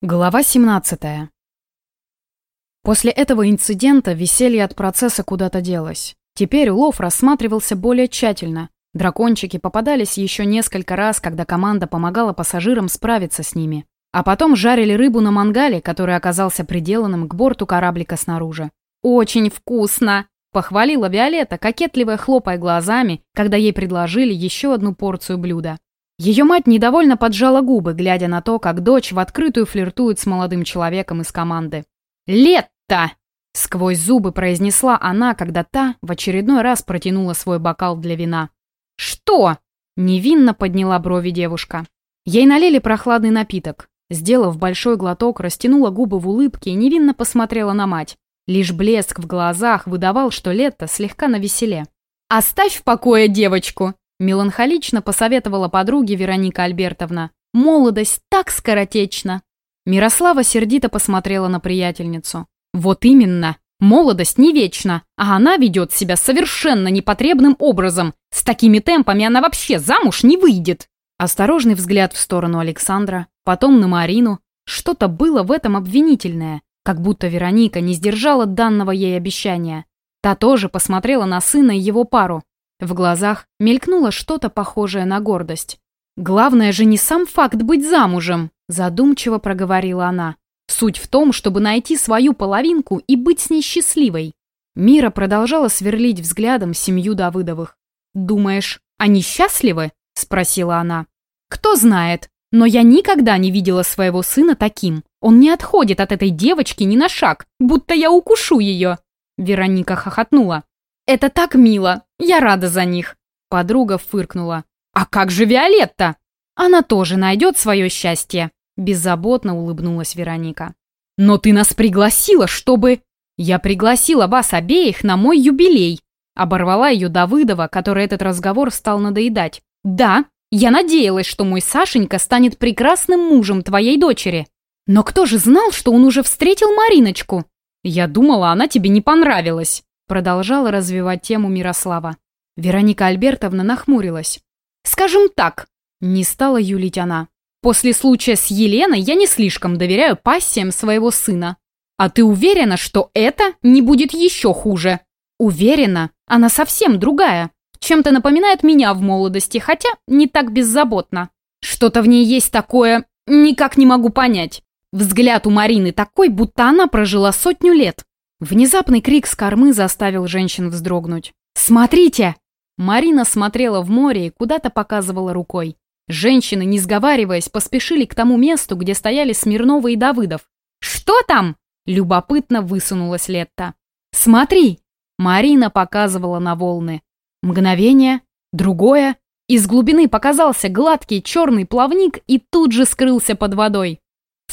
Глава 17. После этого инцидента веселье от процесса куда-то делось. Теперь улов рассматривался более тщательно. Дракончики попадались еще несколько раз, когда команда помогала пассажирам справиться с ними. А потом жарили рыбу на мангале, который оказался приделанным к борту кораблика снаружи. «Очень вкусно!» – похвалила Виолетта, кокетливо хлопая глазами, когда ей предложили еще одну порцию блюда. Ее мать недовольно поджала губы, глядя на то, как дочь в открытую флиртует с молодым человеком из команды. «Летта!» — сквозь зубы произнесла она, когда та в очередной раз протянула свой бокал для вина. «Что?» — невинно подняла брови девушка. Ей налили прохладный напиток. Сделав большой глоток, растянула губы в улыбке и невинно посмотрела на мать. Лишь блеск в глазах выдавал, что Летта слегка навеселе. «Оставь в покое девочку!» Меланхолично посоветовала подруге Вероника Альбертовна. «Молодость так скоротечна!» Мирослава сердито посмотрела на приятельницу. «Вот именно! Молодость не вечна, а она ведет себя совершенно непотребным образом. С такими темпами она вообще замуж не выйдет!» Осторожный взгляд в сторону Александра, потом на Марину. Что-то было в этом обвинительное, как будто Вероника не сдержала данного ей обещания. Та тоже посмотрела на сына и его пару, в глазах мелькнуло что-то похожее на гордость. «Главное же не сам факт быть замужем», – задумчиво проговорила она. «Суть в том, чтобы найти свою половинку и быть с ней счастливой». Мира продолжала сверлить взглядом семью Давыдовых. «Думаешь, они счастливы?» – спросила она. «Кто знает, но я никогда не видела своего сына таким. Он не отходит от этой девочки ни на шаг, будто я укушу ее». Вероника хохотнула. «Это так мило! Я рада за них!» Подруга фыркнула. «А как же Виолетта?» «Она тоже найдет свое счастье!» Беззаботно улыбнулась Вероника. «Но ты нас пригласила, чтобы...» «Я пригласила вас обеих на мой юбилей!» Оборвала ее Давыдова, которой этот разговор стал надоедать. «Да, я надеялась, что мой Сашенька станет прекрасным мужем твоей дочери. Но кто же знал, что он уже встретил Мариночку? Я думала, она тебе не понравилась. Продолжала развивать тему Мирослава. Вероника Альбертовна нахмурилась. «Скажем так», — не стала юлить она. «После случая с Еленой я не слишком доверяю пассиям своего сына. А ты уверена, что это не будет еще хуже?» «Уверена, она совсем другая. Чем-то напоминает меня в молодости, хотя не так беззаботно. Что-то в ней есть такое, никак не могу понять. Взгляд у Марины такой, будто она прожила сотню лет. Внезапный крик с кормы заставил женщин вздрогнуть. «Смотрите!» Марина смотрела в море и куда-то показывала рукой. Женщины, не сговариваясь, поспешили к тому месту, где стояли Смирнова и Давыдов. «Что там?» Любопытно высунулась Летта. «Смотри!» Марина показывала на волны. Мгновение, другое. Из глубины показался гладкий черный плавник и тут же скрылся под водой.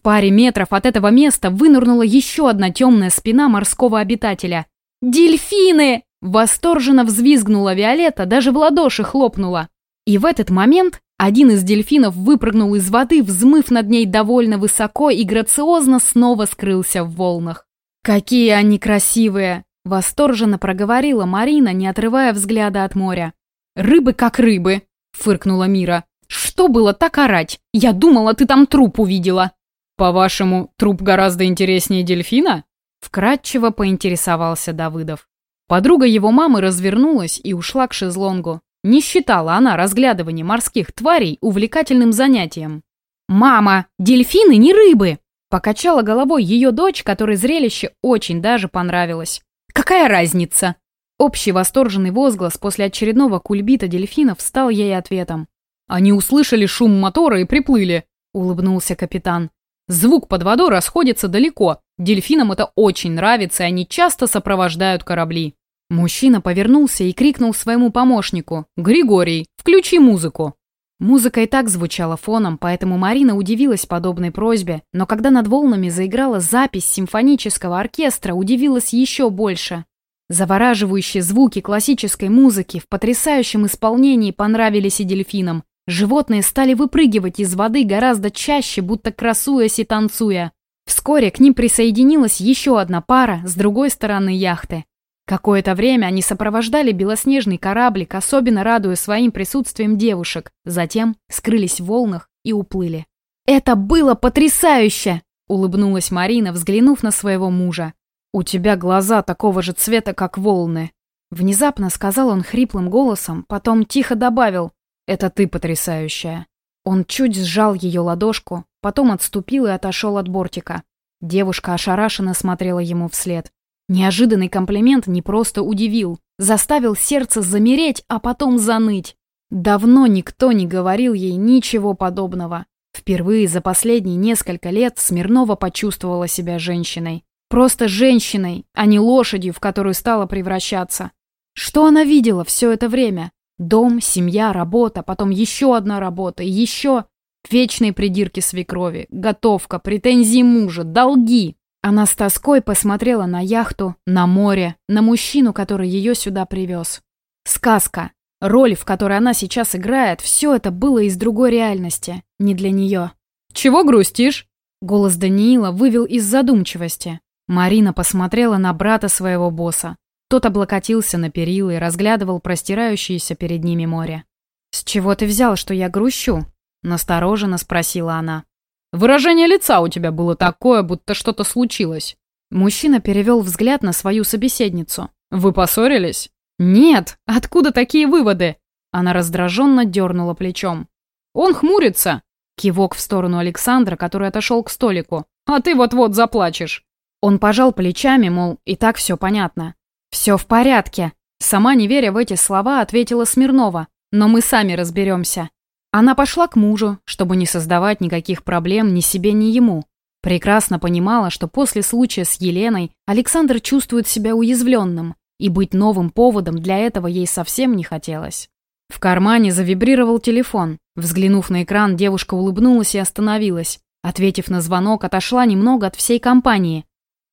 В паре метров от этого места вынырнула еще одна темная спина морского обитателя. «Дельфины!» Восторженно взвизгнула Виолетта, даже в ладоши хлопнула. И в этот момент один из дельфинов выпрыгнул из воды, взмыв над ней довольно высоко и грациозно снова скрылся в волнах. «Какие они красивые!» – восторженно проговорила Марина, не отрывая взгляда от моря. «Рыбы как рыбы!» – фыркнула Мира. «Что было так орать? Я думала, ты там труп увидела!» «По-вашему, труп гораздо интереснее дельфина?» Вкратчиво поинтересовался Давыдов. Подруга его мамы развернулась и ушла к шезлонгу. Не считала она разглядывание морских тварей увлекательным занятием. «Мама, дельфины не рыбы!» Покачала головой ее дочь, которой зрелище очень даже понравилось. «Какая разница?» Общий восторженный возглас после очередного кульбита дельфинов стал ей ответом. «Они услышали шум мотора и приплыли», — улыбнулся капитан. Звук под водой расходится далеко. Дельфинам это очень нравится, и они часто сопровождают корабли. Мужчина повернулся и крикнул своему помощнику. «Григорий, включи музыку!» Музыка и так звучала фоном, поэтому Марина удивилась подобной просьбе, но когда над волнами заиграла запись симфонического оркестра, удивилась еще больше. Завораживающие звуки классической музыки в потрясающем исполнении понравились и дельфинам. Животные стали выпрыгивать из воды гораздо чаще, будто красуясь и танцуя. Вскоре к ним присоединилась еще одна пара с другой стороны яхты. Какое-то время они сопровождали белоснежный кораблик, особенно радуя своим присутствием девушек. Затем скрылись в волнах и уплыли. «Это было потрясающе!» улыбнулась Марина, взглянув на своего мужа. «У тебя глаза такого же цвета, как волны». Внезапно сказал он хриплым голосом, потом тихо добавил «Это ты потрясающая». Он чуть сжал ее ладошку, потом отступил и отошел от бортика. Девушка ошарашенно смотрела ему вслед. Неожиданный комплимент не просто удивил, заставил сердце замереть, а потом заныть. Давно никто не говорил ей ничего подобного. Впервые за последние несколько лет Смирнова почувствовала себя женщиной. Просто женщиной, а не лошадью, в которую стала превращаться. Что она видела все это время? Дом, семья, работа, потом еще одна работа, еще... Вечные придирки свекрови, готовка, претензии мужа, долги. Она с тоской посмотрела на яхту, на море, на мужчину, который ее сюда привез. Сказка. Роль, в которой она сейчас играет, все это было из другой реальности, не для нее. «Чего грустишь?» Голос Даниила вывел из задумчивости. Марина посмотрела на брата своего босса. Тот облокотился на перила и разглядывал простирающееся перед ними море. «С чего ты взял, что я грущу?» Настороженно спросила она. «Выражение лица у тебя было такое, будто что-то случилось». Мужчина перевел взгляд на свою собеседницу. «Вы поссорились?» «Нет! Откуда такие выводы?» Она раздраженно дернула плечом. «Он хмурится!» Кивок в сторону Александра, который отошел к столику. «А ты вот-вот заплачешь!» Он пожал плечами, мол, и так все понятно. «Все в порядке!» Сама не веря в эти слова, ответила Смирнова. «Но мы сами разберемся». Она пошла к мужу, чтобы не создавать никаких проблем ни себе, ни ему. Прекрасно понимала, что после случая с Еленой Александр чувствует себя уязвленным, и быть новым поводом для этого ей совсем не хотелось. В кармане завибрировал телефон. Взглянув на экран, девушка улыбнулась и остановилась. Ответив на звонок, отошла немного от всей компании.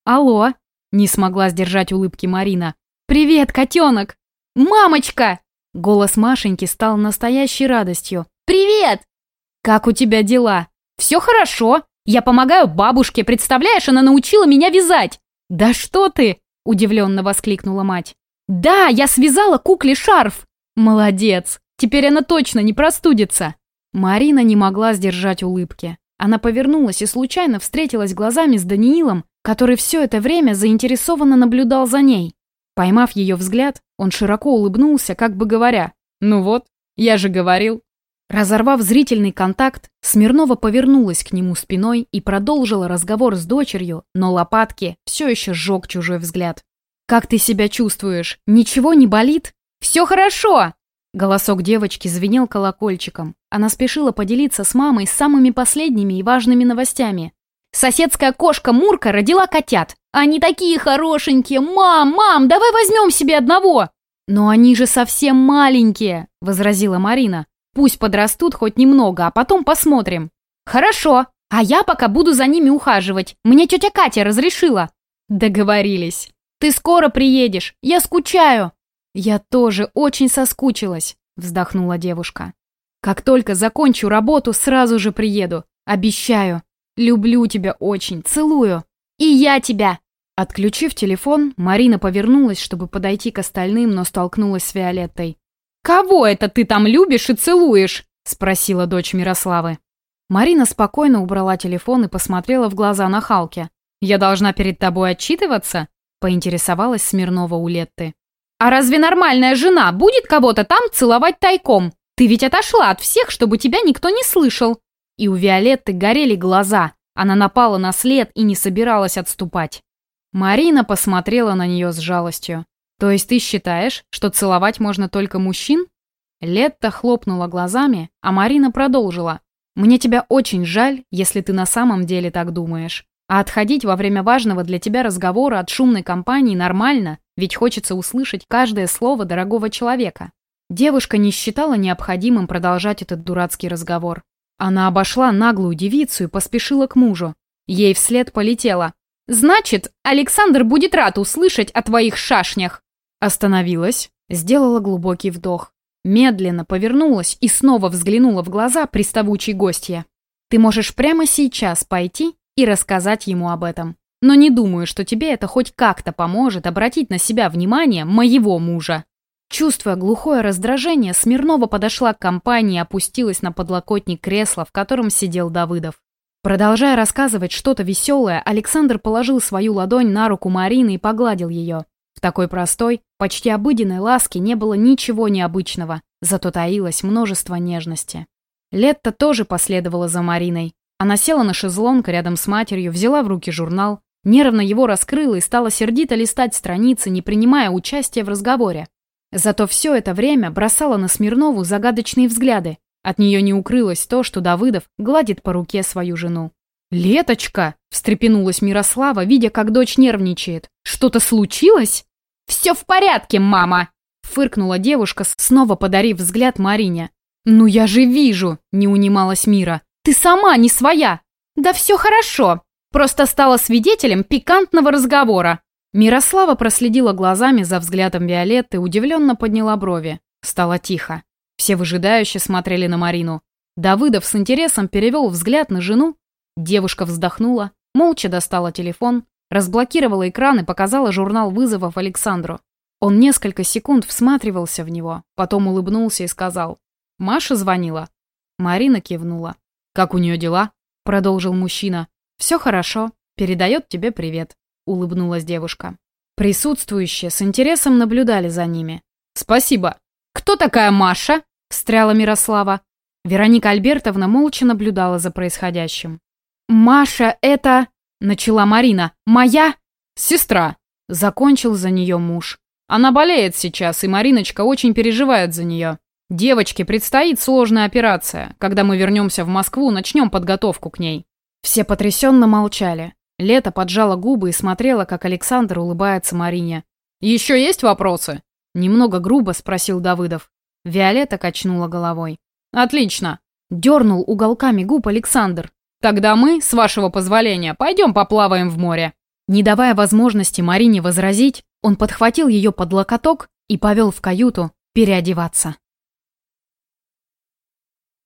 «Алло!» — не смогла сдержать улыбки Марина. «Привет, котенок!» «Мамочка!» Голос Машеньки стал настоящей радостью. «Привет!» «Как у тебя дела?» «Все хорошо. Я помогаю бабушке, представляешь, она научила меня вязать!» «Да что ты!» Удивленно воскликнула мать. «Да, я связала кукле шарф!» «Молодец! Теперь она точно не простудится!» Марина не могла сдержать улыбки. Она повернулась и случайно встретилась глазами с Даниилом, который все это время заинтересованно наблюдал за ней. Поймав ее взгляд, он широко улыбнулся, как бы говоря, «Ну вот, я же говорил». Разорвав зрительный контакт, Смирнова повернулась к нему спиной и продолжила разговор с дочерью, но лопатки все еще сжег чужой взгляд. «Как ты себя чувствуешь? Ничего не болит? Все хорошо!» Голосок девочки звенел колокольчиком. Она спешила поделиться с мамой самыми последними и важными новостями. «Соседская кошка Мурка родила котят. Они такие хорошенькие! Мам, мам, давай возьмем себе одного!» «Но они же совсем маленькие!» — возразила Марина. Пусть подрастут хоть немного, а потом посмотрим. Хорошо, а я пока буду за ними ухаживать. Мне тетя Катя разрешила. Договорились. Ты скоро приедешь, я скучаю. Я тоже очень соскучилась, вздохнула девушка. Как только закончу работу, сразу же приеду. Обещаю. Люблю тебя очень, целую. И я тебя. Отключив телефон, Марина повернулась, чтобы подойти к остальным, но столкнулась с Виолеттой. «Кого это ты там любишь и целуешь?» — спросила дочь Мирославы. Марина спокойно убрала телефон и посмотрела в глаза на Халке. «Я должна перед тобой отчитываться?» — поинтересовалась Смирнова у Летты. «А разве нормальная жена будет кого-то там целовать тайком? Ты ведь отошла от всех, чтобы тебя никто не слышал». И у Виолетты горели глаза. Она напала на след и не собиралась отступать. Марина посмотрела на нее с жалостью. «То есть ты считаешь, что целовать можно только мужчин?» Летта хлопнула глазами, а Марина продолжила. «Мне тебя очень жаль, если ты на самом деле так думаешь. А отходить во время важного для тебя разговора от шумной компании нормально, ведь хочется услышать каждое слово дорогого человека». Девушка не считала необходимым продолжать этот дурацкий разговор. Она обошла наглую девицу и поспешила к мужу. Ей вслед полетела. «Значит, Александр будет рад услышать о твоих шашнях!» Остановилась, сделала глубокий вдох. Медленно повернулась и снова взглянула в глаза приставучей гостья. «Ты можешь прямо сейчас пойти и рассказать ему об этом. Но не думаю, что тебе это хоть как-то поможет обратить на себя внимание моего мужа». Чувствуя глухое раздражение, Смирнова подошла к компании и опустилась на подлокотник кресла, в котором сидел Давыдов. Продолжая рассказывать что-то веселое, Александр положил свою ладонь на руку Марины и погладил ее. В такой простой, почти обыденной ласке не было ничего необычного, зато таилось множество нежности. Летта тоже последовала за Мариной. Она села на шезлонг рядом с матерью, взяла в руки журнал, нервно его раскрыла и стала сердито листать страницы, не принимая участия в разговоре. Зато все это время бросала на Смирнову загадочные взгляды, от нее не укрылось то, что Давыдов гладит по руке свою жену. «Леточка!» – встрепенулась Мирослава, видя, как дочь нервничает. «Что-то случилось?» «Все в порядке, мама!» – фыркнула девушка, снова подарив взгляд Марине. «Ну я же вижу!» – не унималась Мира. «Ты сама не своя!» «Да все хорошо! Просто стала свидетелем пикантного разговора!» Мирослава проследила глазами за взглядом Виолетты, удивленно подняла брови. Стало тихо. Все выжидающе смотрели на Марину. Давыдов с интересом перевел взгляд на жену. Девушка вздохнула, молча достала телефон, разблокировала экран и показала журнал вызовов Александру. Он несколько секунд всматривался в него, потом улыбнулся и сказал. «Маша звонила?» Марина кивнула. «Как у нее дела?» — продолжил мужчина. «Все хорошо. Передает тебе привет», — улыбнулась девушка. Присутствующие с интересом наблюдали за ними. «Спасибо. Кто такая Маша?» — встряла Мирослава. Вероника Альбертовна молча наблюдала за происходящим. «Маша, это...» — начала Марина. «Моя...» «Сестра», — закончил за нее муж. «Она болеет сейчас, и Мариночка очень переживает за нее. Девочке предстоит сложная операция. Когда мы вернемся в Москву, начнем подготовку к ней». Все потрясенно молчали. Лето поджала губы и смотрела, как Александр улыбается Марине. «Еще есть вопросы?» Немного грубо спросил Давыдов. Виолетта качнула головой. «Отлично!» Дернул уголками губ Александр. «Тогда мы, с вашего позволения, пойдем поплаваем в море». Не давая возможности Марине возразить, он подхватил ее под локоток и повел в каюту переодеваться.